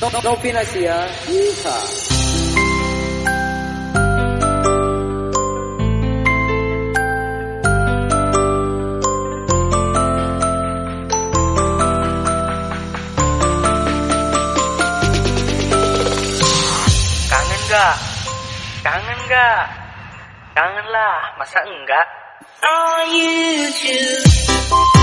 Novinasia, Yeehaw. Kangen gak? Kangen gak? Kangen lah, masa enggak? Are you too?